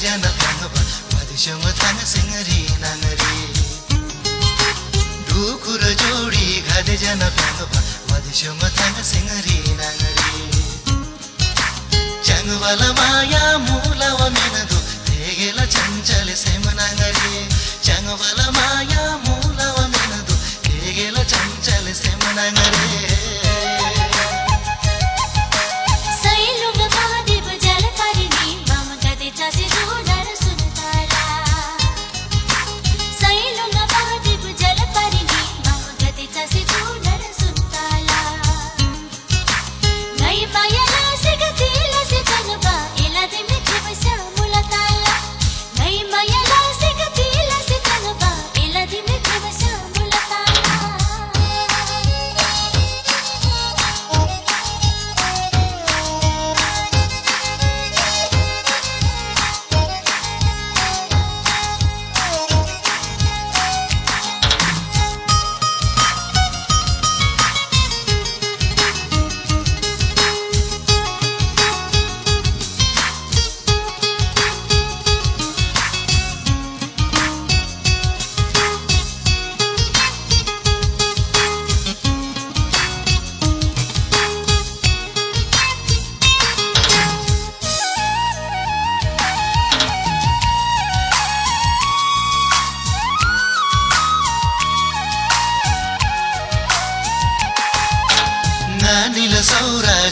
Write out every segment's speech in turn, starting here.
जन मधुशम तन सिंगरी नंगरी दुखुर जोड़ी घद जन मधुशम तन सिंगरी नंगरी माया मूलव मेनदु तेगेल चंचल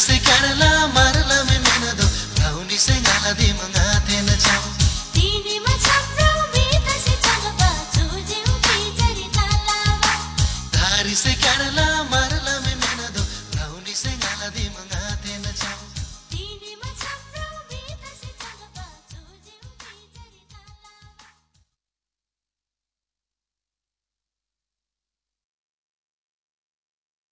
He's the Cadillac.